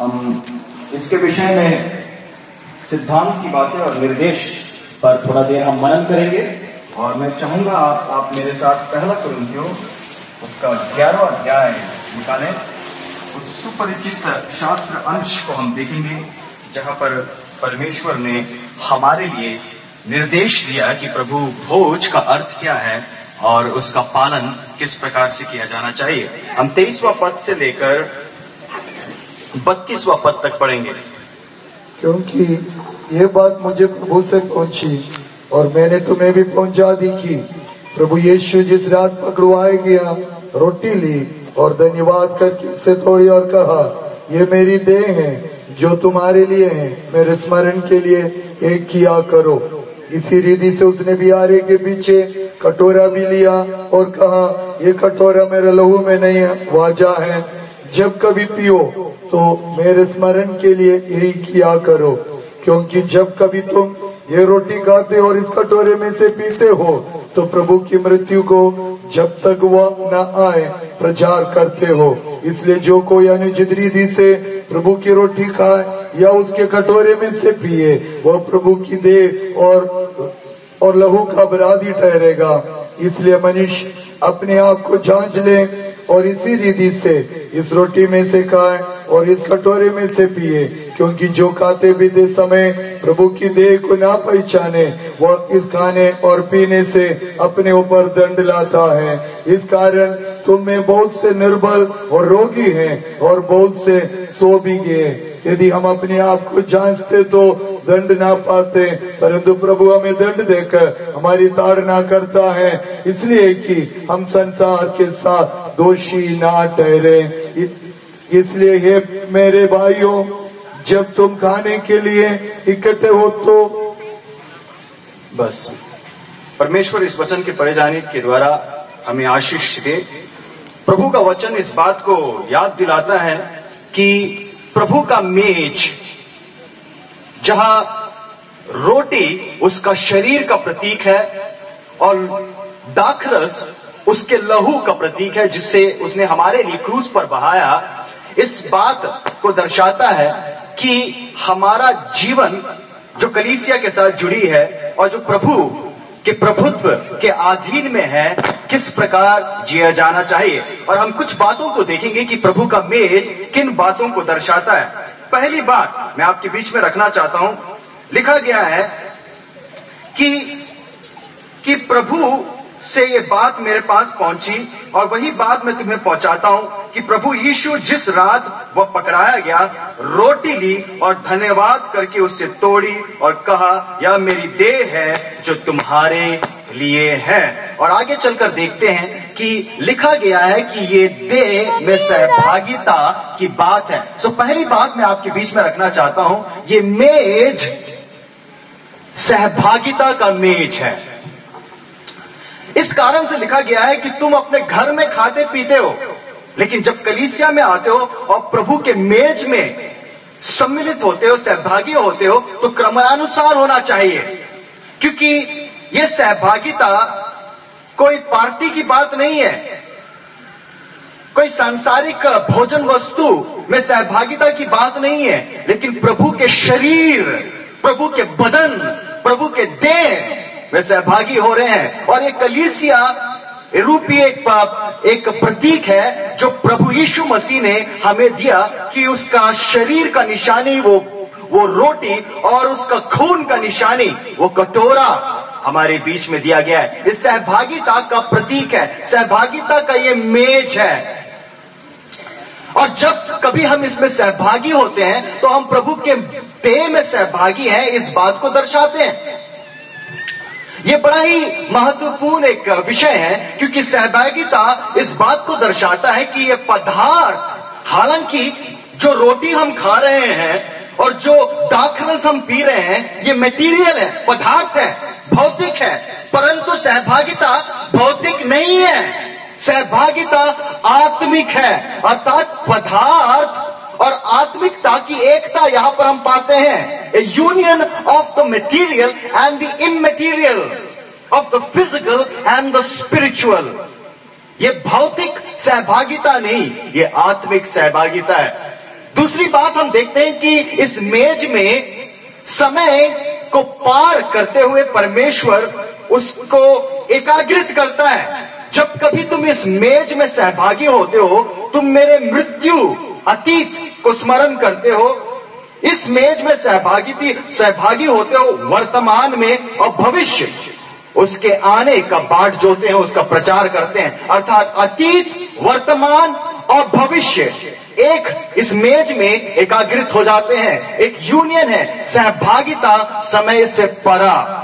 हम इसके विषय में सिद्धांत की बातें और निर्देश पर थोड़ा देर हम मनन करेंगे। और मैं चाहूँगा आप, आप मेरे साथ पहला कुरिन्थियों उसका ग्यारहवा अध्याय निकालें। उस सुपरिचित शास्त्र अंश को हम देखेंगे जहाँ पर परमेश्वर ने हमारे लिए निर्देश दिया कि प्रभु भोज का अर्थ क्या है और उसका पालन किस प्रकार से किया जाना चाहिए। हम तेईसवा पद से लेकर बत्तीसवा पद तक पढ़ेंगे। क्योंकि ये बात मुझे प्रभु से पहुँची और मैंने तुम्हें भी पहुँचा दी कि प्रभु यीशु जिस रात पकड़वाए गया रोटी ली और धन्यवाद करके उसे तोड़ी और कहा, ये मेरी देह है, जो तुम्हारे लिए है, मेरे स्मरण के लिए एक किया करो। इसी रीति से उसने भी आरे के पीछे कटोरा भी लिया और कहा, ये कटोरा मेरे लहू में नहीं है, वाजा है। जब कभी पियो तो मेरे स्मरण के लिए यही किया करो। क्योंकि जब कभी तुम ये रोटी खाते और इस कटोरे में से पीते हो तो प्रभु की मृत्यु को जब तक वह न आए, प्रचार करते हो। इसलिए जो कोई अनुचित रीति से प्रभु की रोटी खाए या उसके कटोरे में से पिए, वह प्रभु की देह और और लहू का अपराधी ठहरेगा। इसलिए मनुष्य अपने आप को जाँच ले। और इसी रीति से इस रोटी में से खाए। और इस कटोरे में से पिए, क्योंकि जो खाते पीते समय प्रभु की देह को ना पहचाने, वह इस खाने और पीने से अपने ऊपर दंड लाता है। इस कारण तुम में बहुत से निर्बल और रोगी हैं और बहुत से सो भी गए। यदि हम अपने आप को जांचते तो दंड ना पाते, परंतु प्रभु हमें दंड देकर हमारी ताड़ना करता है। इसलिए कि हम संसार के साथ दोषी ना ठहरे। इसलिए हे मेरे भाइयों, जब तुम खाने के लिए इकट्ठे हो तो बस। परमेश्वर इस वचन के पढ़े जाने के द्वारा हमें आशीष दे। प्रभु का वचन इस बात को याद दिलाता है कि प्रभु का मेज, जहाँ रोटी उसका शरीर का प्रतीक है और दाखरस उसके लहू का प्रतीक है, जिससे उसने हमारे लिए क्रूज पर बहाया। इस बात को दर्शाता है कि हमारा जीवन जो कलीसिया के साथ जुड़ी है और जो प्रभु के प्रभुत्व के अधीन में है, किस प्रकार जिया जाना चाहिए? और हम कुछ बातों को देखेंगे कि प्रभु का मेज किन बातों को दर्शाता है। पहली बात मैं आपके बीच में रखना चाहता हूँ। लिखा गया है कि कि प्रभु से ये बात मेरे पास पहुँची और वही बात मैं तुम्हें पहुंचाता हूँ कि प्रभु यीशु जिस रात वह पकड़ाया गया, रोटी ली और धन्यवाद करके उससे तोड़ी और कहा, यह मेरी देह है जो तुम्हारे लिए है। और आगे चलकर देखते हैं कि लिखा गया है कि ये देह में सहभागिता की बात है। सो पहली बात मैं आपके बीच में रखना चाहता हूँ, ये मेज, सहभागिता का मेज है। इस कारण से लिखा गया है कि तुम अपने घर में खाते पीते हो, लेकिन जब कलीसिया में आते हो और प्रभु के मेज में सम्मिलित होते हो, सहभागी होते हो तो क्रमानुसार होना चाहिए। क्योंकि ये सहभागिता कोई पार्टी की बात नहीं है। कोई सांसारिक भोजन वस्तु में सहभागिता की बात नहीं है, लेकिन प्रभु के शरीर, प्रभु के बदन, प्रभु के देह में सहभागी हो रहे हैं। और ये कलीसिया रूपी एक एक प्रतीक है, जो प्रभु यीशु मसीह ने हमें दिया कि उसका शरीर का निशानी वो वो रोटी और उसका खून का निशानी, वो कटोरा हमारे बीच में दिया गया है। इस सहभागिता का प्रतीक है। सहभागिता का ये मेज है। और जब कभी हम इसमें सहभागी होते हैं तो हम प्रभु के देह में सहभागी हैं, इस बात को दर्शाते हैं। ये बड़ा ही महत्वपूर्ण एक विषय है, क्योंकि सहभागिता इस बात को दर्शाता है कि ये पदार्थ, हालाँकि जो रोटी हम खा रहे हैं और जो दाखरस हम पी रहे हैं, ये मटेरियल है, पदार्थ है, भौतिक है, परंतु सहभागिता भौतिक नहीं है। सहभागिता आत्मिक है, अर्थात पदार्थ और आत्मिकता की एकता यहाँ पर हम पाते हैं। A union of the material and the immaterial of the physical and the spiritual ये भौतिक सहभागिता नहीं, ये आत्मिक सहभागिता है। दूसरी बात हम देखते हैं कि इस मेज में समय को पार करते हुए परमेश्वर उसको एकाग्रित करता है। जब कभी तुम इस मेज में सहभागी होते हो, तुम मेरे मृत्यु अतीत को स्मरण करते हो इस मेज में सहभागी सहभागी होते हो वर्तमान में और भविष्य। उसके आने का बाट जोते हैं, उसका प्रचार करते हैं। अर्थात अतीत, वर्तमान और भविष्य एक इस मेज में एकाग्रित हो जाते हैं, एक यूनियन है, सहभागिता समय से परा।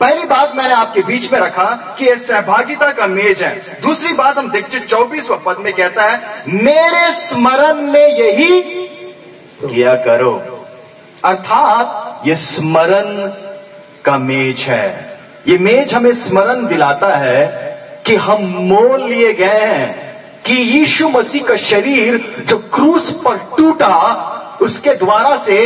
पहली बात मैंने आपके बीच में रखा कि यह सहभागिता का मेज है। दूसरी बात हम देखते चौबीसवा पद में कहता है, मेरे स्मरण में यही किया करो। अर्थात ये स्मरण का मेज है। ये मेज हमें स्मरण दिलाता है कि हम मोल लिए गए हैं कि यीशु मसीह का शरीर जो क्रूस पर टूटा, उसके द्वारा से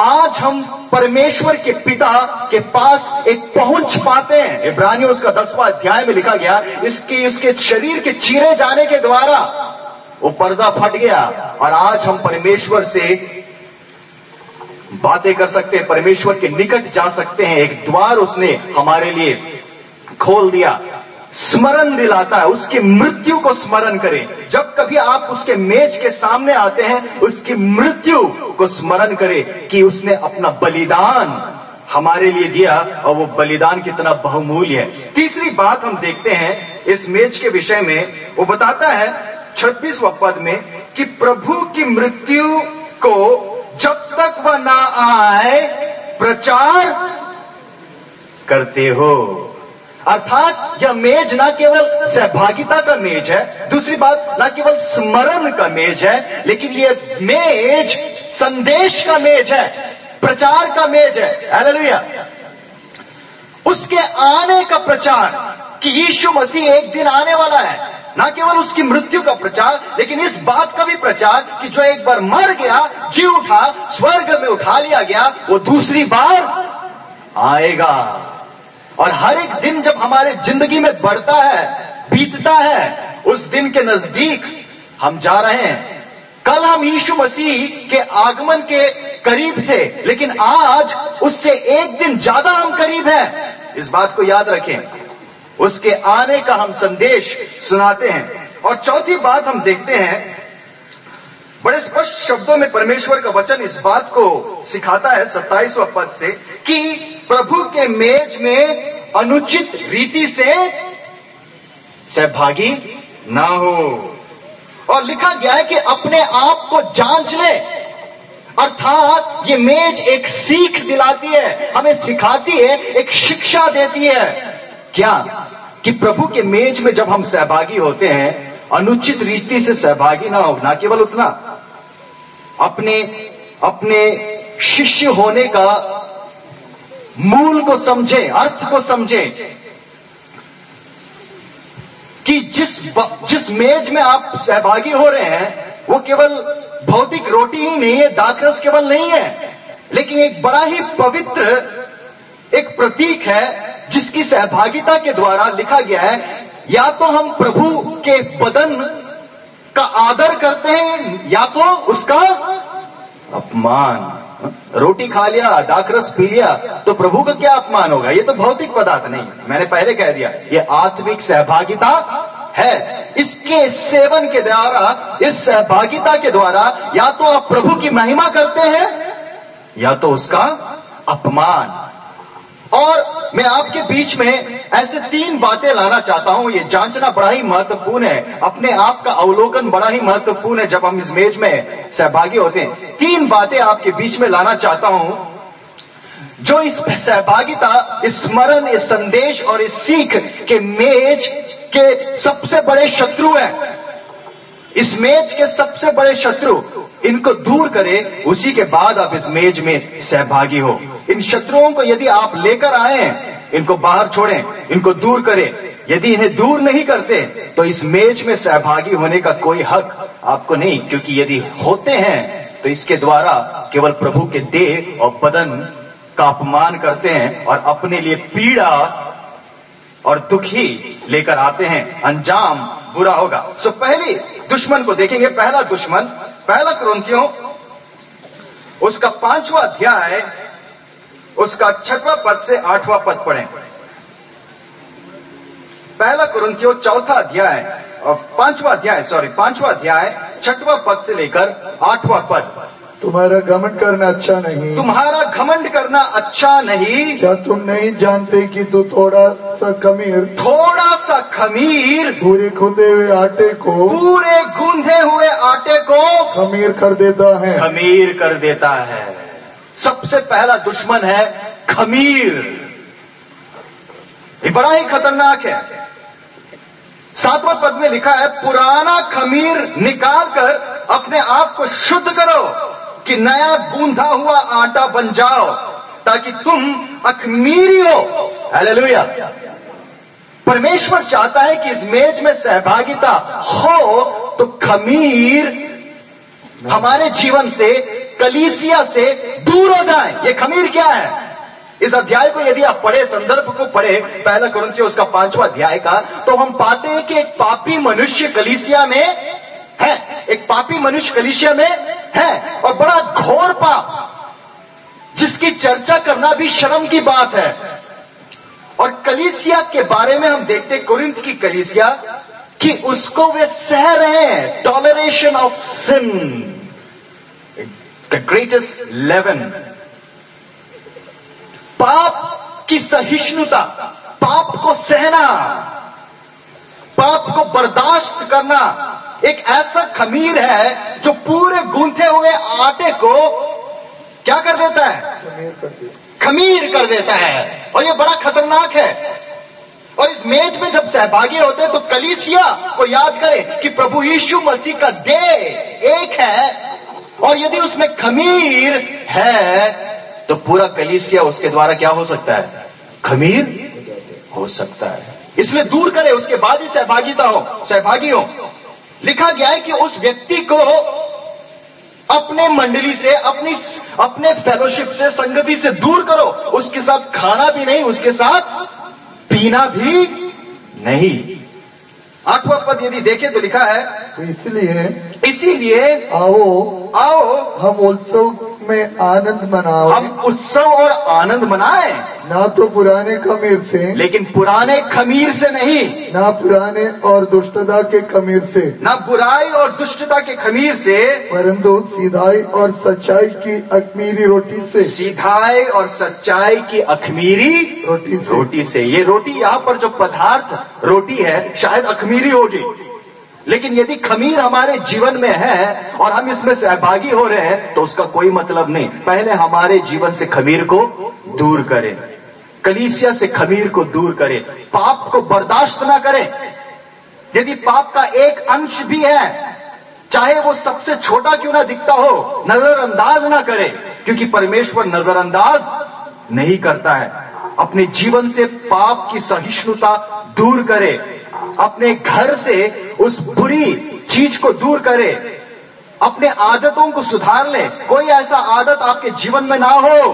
आज हम परमेश्वर के पिता के पास एक पहुँच पाते हैं। इब्रानियों उसका दसवां अध्याय में लिखा गया, इसके इसके शरीर के चीरे जाने के द्वारा वो पर्दा फट गया और आज हम परमेश्वर से बातें कर सकते हैं, परमेश्वर के निकट जा सकते हैं। एक द्वार उसने हमारे लिए खोल दिया। स्मरण दिलाता है, उसकी मृत्यु को स्मरण करें। जब कभी आप उसके मेज के सामने आते हैं, उसकी मृत्यु को स्मरण करें कि उसने अपना बलिदान हमारे लिए दिया और वो बलिदान कितना बहुमूल्य है। तीसरी बात हम देखते हैं, इस मेज के विषय में, वो बताता है छत्तीसवा पद में कि प्रभु की मृत्यु को जब तक वह ना आए, प्रचार करते हो। अर्थात यह मेज ना केवल सहभागिता का मेज है, दूसरी बात, ना केवल स्मरण का मेज है, लेकिन यह मेज संदेश का मेज है, प्रचार का मेज है। हालेलुया उसके आने का प्रचार कि यीशु मसीह एक दिन आने वाला है। ना केवल उसकी मृत्यु का प्रचार, लेकिन इस बात का भी प्रचार कि जो एक बार मर गया, जी उठा, स्वर्ग में उठा लिया गया, वो दूसरी बार आएगा। और हर एक दिन जब हमारे ज़िंदगी में बढ़ता है, बीतता है, उस दिन के नज़दीक हम जा रहे हैं। कल हम यीशु मसीह के आगमन के करीब थे, लेकिन आज उससे एक दिन ज़्यादा हम करीब हैं। इस बात को याद रखें। उसके आने का हम संदेश सुनाते हैं। और चौथी बात हम देखते हैं, बड़े स्पष्ट शब्दों में परमेश्वर का वचन इस बात को सिखाता है सत्ताईसवा पद से कि प्रभु के मेज में अनुचित रीति से सहभागी ना हो। और लिखा गया है कि अपने आप को जाँच ले। अर्थात ये मेज एक सीख दिलाती है, हमें सिखाती है, एक शिक्षा देती है। क्या कि प्रभु के मेज में जब हम सहभागी होते हैं, अनुचित रीति से सहभागी ना हो, ना केवल उतना, अपने अपने शिष्य होने का मूल को समझे, अर्थ को समझे, कि जिस जिस मेज में आप सहभागी हो रहे हैं, वो केवल भौतिक रोटी ही नहीं है दाखरस केवल नहीं है, लेकिन एक बड़ा ही पवित्र एक प्रतीक है, जिसकी सहभागिता के द्वारा लिखा गया है, या तो हम प्रभु के बदन का आदर करते हैं, या तो उसका अपमान। रोटी खा लिया दाखरस पी लिया तो प्रभु का क्या अपमान होगा? ये तो भौतिक पदार्थ नहीं। मैंने पहले कह दिया, ये आत्मिक सहभागिता है। इसके सेवन के द्वारा, इस सहभागिता के द्वारा, या तो आप प्रभु की महिमा करते हैं, या तो उसका अपमान। और मैं आपके बीच में ऐसे तीन बातें लाना चाहता हूँ। ये जांचना बड़ा ही महत्वपूर्ण है। अपने आप का अवलोकन बड़ा ही महत्वपूर्ण है जब हम इस मेज में सहभागी होते हैं। तीन बातें आपके बीच में लाना चाहता हूँ। जो इस सहभागिता, इस स्मरण, इस संदेश और इस सीख के मेज के सबसे बड़े शत्रु हैं। इस मेज के सबसे बड़े शत्रु, इनको दूर करें, उसी के बाद आप इस मेज में सहभागी हो। इन शत्रुओं को यदि आप लेकर आए, इनको बाहर छोड़ें, इनको दूर करें, यदि इन्हें दूर नहीं करते तो इस मेज में सहभागी होने का कोई हक आपको नहीं, क्योंकि यदि होते हैं तो इसके द्वारा केवल प्रभु के देह और बदन का अपमान करते हैं और अपने लिए पीड़ा और दुखी लेकर आते हैं। अंजाम बुरा होगा। सो पहले दुश्मन को देखेंगे। पहला दुश्मन, पहला क्रंथियों, उसका पांचवा अध्याय, उसका छठवां पद से आठवां पद पढ़ें। पहला कुरंथियो, चौथा अध्याय और पांचवा अध्याय सॉरी पांचवा अध्याय, छठवां पद से लेकर आठवां पद। तुम्हारा घमंड करना अच्छा नहीं। तुम्हारा घमंड करना अच्छा नहीं। क्या तुम नहीं जानते कि तू थोड़ा सा खमीर? थोड़ा सा खमीर? पूरे खुदे हुए आटे को पूरे गूंधे हुए आटे को खमीर कर देता है। खमीर कर देता है। सबसे पहला दुश्मन है खमीर। ये बड़ा ही खतरनाक है। सातवां पद में लिखा है पुराना खमीर निकाल कर अपने आप को शुद्ध करो। कि नया गूंधा हुआ आटा बन जाओ, ताकि तुम अखमीरी हो। हालेलुया परमेश्वर चाहता है कि इस मेज में सहभागिता हो तो खमीर हमारे जीवन से, कलीसिया से दूर हो जाए। ये खमीर क्या है? इस अध्याय को यदि आप पढ़े, संदर्भ को पढ़े, पहला कुरंथियों उसका पांचवा अध्याय का तो हम पाते हैं कि एक पापी मनुष्य कलीसिया में है। एक पापी मनुष्य कलीसिया में है और बड़ा घोर पाप, जिसकी चर्चा करना भी शर्म की बात है। और कलिसिया के बारे में हम देखते कुरिंथ की कलिसिया, कि उसको वे सह रहे हैं toleration of sin the greatest leaven पाप की सहिष्णुता, पाप को सहना, पाप को बर्दाश्त करना एक ऐसा खमीर है जो पूरे गूंथे हुए आटे को क्या कर देता है? खमीर कर दे खमीर कर देता है। और ये बड़ा खतरनाक है। और इस मेज में जब सहभागी होते हैं तो कलीसिया को याद करें कि प्रभु यीशु मसीह का देह एक है। और यदि उसमें खमीर है तो पूरा कलीसिया उसके द्वारा क्या हो सकता है? खमीर हो सकता है। इसलिए दूर करे उसके बाद ही सहभागिता हो। सहभागी हो। लिखा गया है कि उस व्यक्ति को अपने मंडली से, अपनी अपने फेलोशिप से, संगति से दूर करो। उसके साथ खाना भी नहीं, उसके साथ पीना भी नहीं। आठवा पद यदि देखे तो लिखा है तो इसलिए इसीलिए आओ आओ हम उत्सव में आनंद मनाओ। हम उत्सव और आनंद मनाए। ना तो पुराने खमीर से लेकिन पुराने खमीर से नहीं। ना पुराने और दुष्टता के खमीर से। ना बुराई और दुष्टता के खमीर से। परंतु सीधाई और सच्चाई की अखमीरी रोटी से। सीधाई और सच्चाई की अखमीरी रोटी से। रोटी से। ये रोटी यहाँ पर जो पदार्थ रोटी है शायद अखमीरी होगी। लेकिन यदि खमीर हमारे जीवन में है और हम इसमें सहभागी हो रहे हैं तो उसका कोई मतलब नहीं। पहले हमारे जीवन से खमीर को दूर करें। कलीसिया से खमीर को दूर करें। पाप को बर्दाश्त ना करें। यदि पाप का एक अंश भी है, चाहे वो सबसे छोटा क्यों ना दिखता हो, नजरअंदाज ना करे, क्योंकि परमेश्वर नजरअंदाज नहीं करता है। अपने जीवन से पाप की सहिष्णुता दूर करे। अपने घर से उस बुरी चीज़ को दूर करे। अपने आदतों को सुधार ले। कोई ऐसा आदत आपके जीवन में ना हो,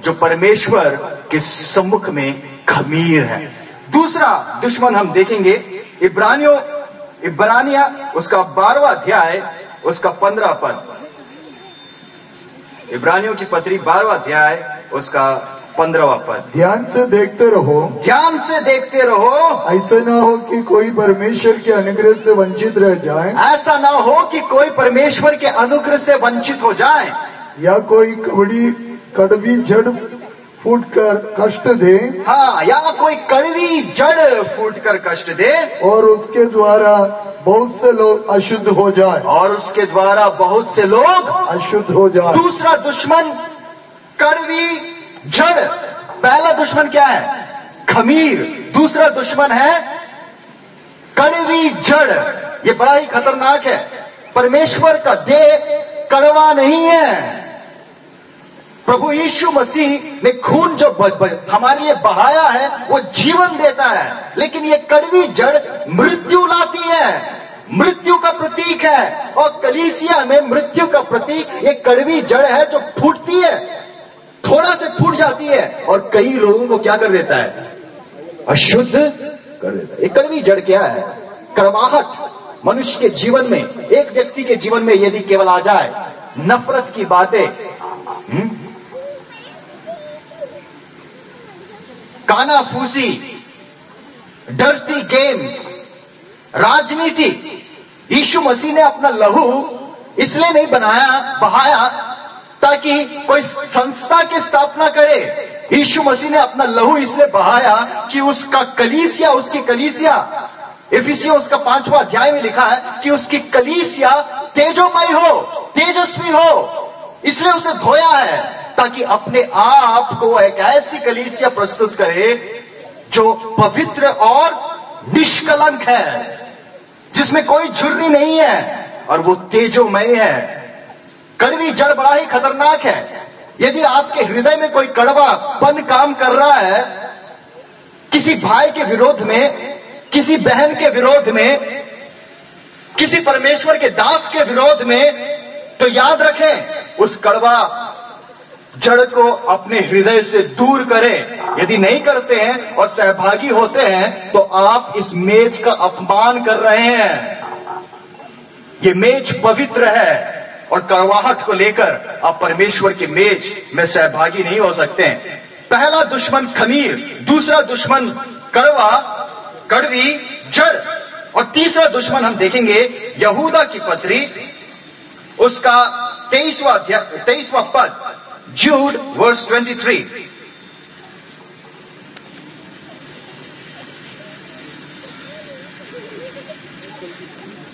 जो परमेश्वर के सम्मुख में खमीर है। दूसरा दुश्मन हम देखेंगे, इब्रानियों, इब्रानिया, उसका बारवा अध्याय, उसका पंद्रह पद। इब्रानियों की पत्री बारवा अध्याय, उसका पंद्रहवा पद। ध्यान से देखते रहो। ध्यान से देखते रहो। ऐसा ना हो कि कोई परमेश्वर के अनुग्रह से वंचित रह जाए। ऐसा ना हो कि कोई परमेश्वर के अनुग्रह से वंचित हो जाए। या कोई कबड़ी कड़वी जड़ फूट कर कष्ट दे। हाँ या कोई कड़वी जड़ फूट कर कष्ट दे। और उसके द्वारा बहुत से लोग अशुद्ध हो जाए। और उसके द्वारा बहुत से लोग अशुद्ध हो जाए। दूसरा दुश्मन कड़वी जड़ पहला दुश्मन क्या है? खमीर। दूसरा दुश्मन है कड़वी जड़। ये बड़ा ही खतरनाक है। परमेश्वर का देह कड़वा नहीं है। प्रभु यीशु मसीह ने खून जो ब, ब, हमारे लिए बहाया है वो जीवन देता है। लेकिन ये कड़वी जड़ मृत्यु लाती है। मृत्यु का प्रतीक है। और कलीसिया में मृत्यु का प्रतीक ये कड़वी जड़ है जो फूटती है। थोड़ा से फूट जाती है और कई लोगों को क्या कर देता है? अशुद्ध कर देता है। कड़वी जड़ क्या है? कड़वाहट। मनुष्य के जीवन में, एक व्यक्ति के जीवन में यदि केवल आ जाए, नफरत की बातें हम्म? काना फूसी डर्टी गेम्स, राजनीति। यीशु मसीह ने अपना लहू इसलिए नहीं बनाया, बहाया ताकि कोई संस्था की स्थापना करे। यीशु मसीह ने अपना लहू इसलिए बहाया कि उसका कलीसिया, उसकी कलीसिया इफिसियो उसका पांचवा अध्याय में लिखा है कि उसकी कलीसिया तेजोमय हो, तेजस्वी हो, इसलिए उसे धोया है, ताकि अपने आप को एक ऐसी कलीसिया प्रस्तुत करे जो पवित्र और निष्कलंक है, जिसमें कोई झुर्री नहीं है और वो तेजोमय है। कड़वी जड़ बड़ा ही खतरनाक है। यदि आपके हृदय में कोई कड़वापन काम कर रहा है, किसी भाई के विरोध में, किसी बहन के विरोध में, किसी परमेश्वर के दास के विरोध में तो याद रखें, उस कड़वा जड़ को अपने हृदय से दूर करें। यदि नहीं करते हैं और सहभागी होते हैं तो आप इस मेज का अपमान कर रहे हैं। ये मेज पवित्र है। और कड़वाहट को लेकर आप परमेश्वर के मेज में सहभागी नहीं हो सकते। हैं पहला दुश्मन खमीर, दूसरा दुश्मन कड़वा, कड़वी, जड़, और तीसरा दुश्मन हम देखेंगे यहूदा की पत्री, उसका तेईसवा तेईसवा पद जूड वर्स 23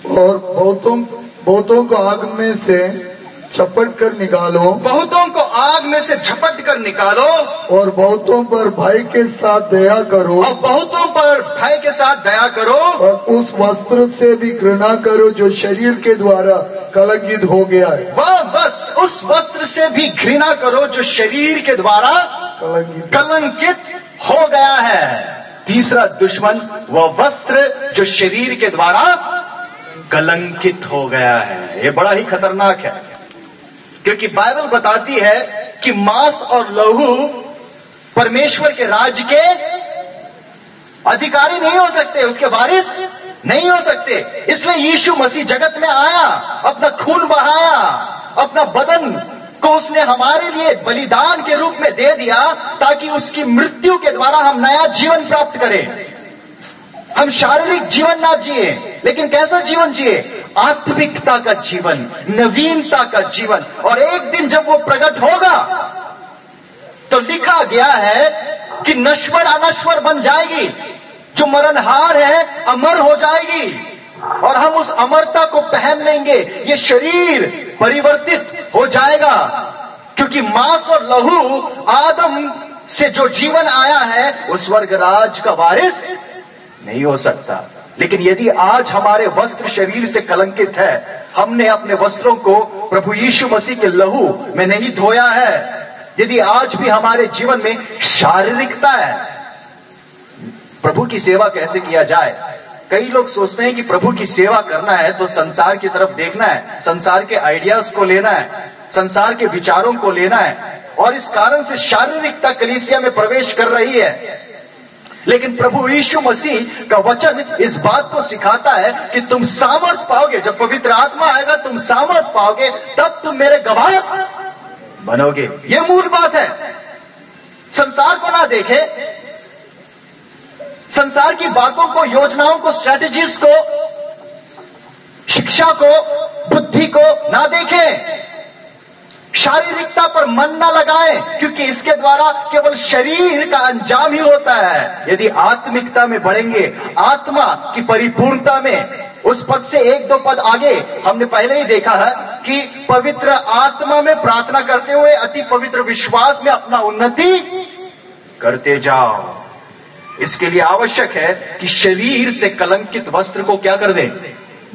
और बहुतों बहुतों को आग में से चपट कर निकालो बहुतों को आग में से झपट कर निकालो और बहुतों पर भाई के साथ दया करो और बहुतों पर भाई के साथ दया करो और उस वस्त्र से भी घृणा करो जो शरीर के द्वारा कलंकित हो गया है। वह वस्त्र उस वस्त्र से भी घृणा करो जो शरीर के द्वारा कलंकित। कलंकित हो गया है। तीसरा दुश्मन वह वस्त्र जो शरीर के द्वारा कलंकित हो गया है। ये बड़ा ही खतरनाक है। क्योंकि बाइबल बताती है कि मांस और लहू परमेश्वर के राज के अधिकारी नहीं हो सकते, उसके वारिस नहीं हो सकते। इसलिए यीशु मसीह जगत में आया, अपना खून बहाया, अपना बदन को उसने हमारे लिए बलिदान के रूप में दे दिया ताकि उसकी मृत्यु के द्वारा हम नया जीवन प्राप्त करें। हम शारीरिक जीवन ना जिए, लेकिन कैसा जीवन जिए? आत्मिकता का जीवन, नवीनता का जीवन। और एक दिन जब वो प्रकट होगा तो लिखा गया है कि नश्वर अनश्वर बन जाएगी। जो मरणहार है, अमर हो जाएगी। और हम उस अमरता को पहन लेंगे। ये शरीर परिवर्तित हो जाएगा। क्योंकि मांस और लहू आदम से जो जीवन आया है, वो स्वर्ग राज का वारिस नहीं हो सकता। लेकिन यदि आज हमारे वस्त्र शरीर से कलंकित है, हमने अपने वस्त्रों को प्रभु यीशु मसीह के लहू में नहीं धोया है। यदि आज भी हमारे जीवन में शारीरिकता है, प्रभु की सेवा कैसे किया जाए? कई लोग सोचते हैं कि प्रभु की सेवा करना है तो संसार की तरफ़ देखना है, संसार के आइडियाज़ को लेना है, संसार के विचारों को लेना है। और इस कारण से शारीरिकता कलीसिया में प्रवेश कर रही है। लेकिन प्रभु यीशु मसीह का वचन इस बात को सिखाता है कि तुम सामर्थ पाओगे, जब पवित्र आत्मा आएगा, तुम सामर्थ पाओगे, तब तुम मेरे गवाह बनोगे। ये मूल बात है। संसार को ना देखे, संसार की बातों को, योजनाओं को स्ट्रेटेजीज को, शिक्षा को, बुद्धि को ना देखें। शारीरिकता पर मन न लगाएँ, क्योंकि इसके द्वारा केवल शरीर का अंजाम ही होता है। यदि आत्मिकता में बढ़ेंगे, आत्मा की परिपूर्णता में, उस पद से एक दो पद आगे, हमने पहले ही देखा है कि पवित्र आत्मा में प्रार्थना करते हुए, अति पवित्र विश्वास में अपना उन्नति करते जाओ। इसके लिए आवश्यक है कि शरीर से कलंकित वस्त्र को क्या कर दें?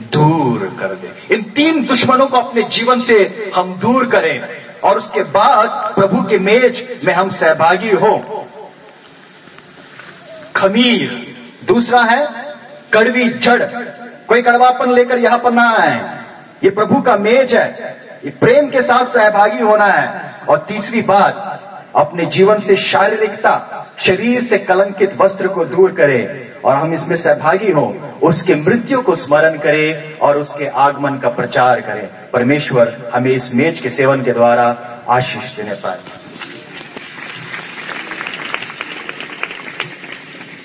दूर कर दे। इन तीन दुश्मनों को अपने जीवन से हम दूर करें और उसके बाद प्रभु के मेज में हम सहभागी हो। खमीर, दूसरा है कड़वी जड़। कोई कड़वापन लेकर यहाँ पर ना आए। ये प्रभु का मेज है। ये प्रेम के साथ सहभागी होना है। और तीसरी बात अपने जीवन से शारीरिकता, शरीर से कलंकित वस्त्र को दूर करें और हम इसमें सहभागी हो, उसके मृत्यु को स्मरण करें और उसके आगमन का प्रचार करें। परमेश्वर हमें इस मेज के सेवन के द्वारा आशीष देने पाए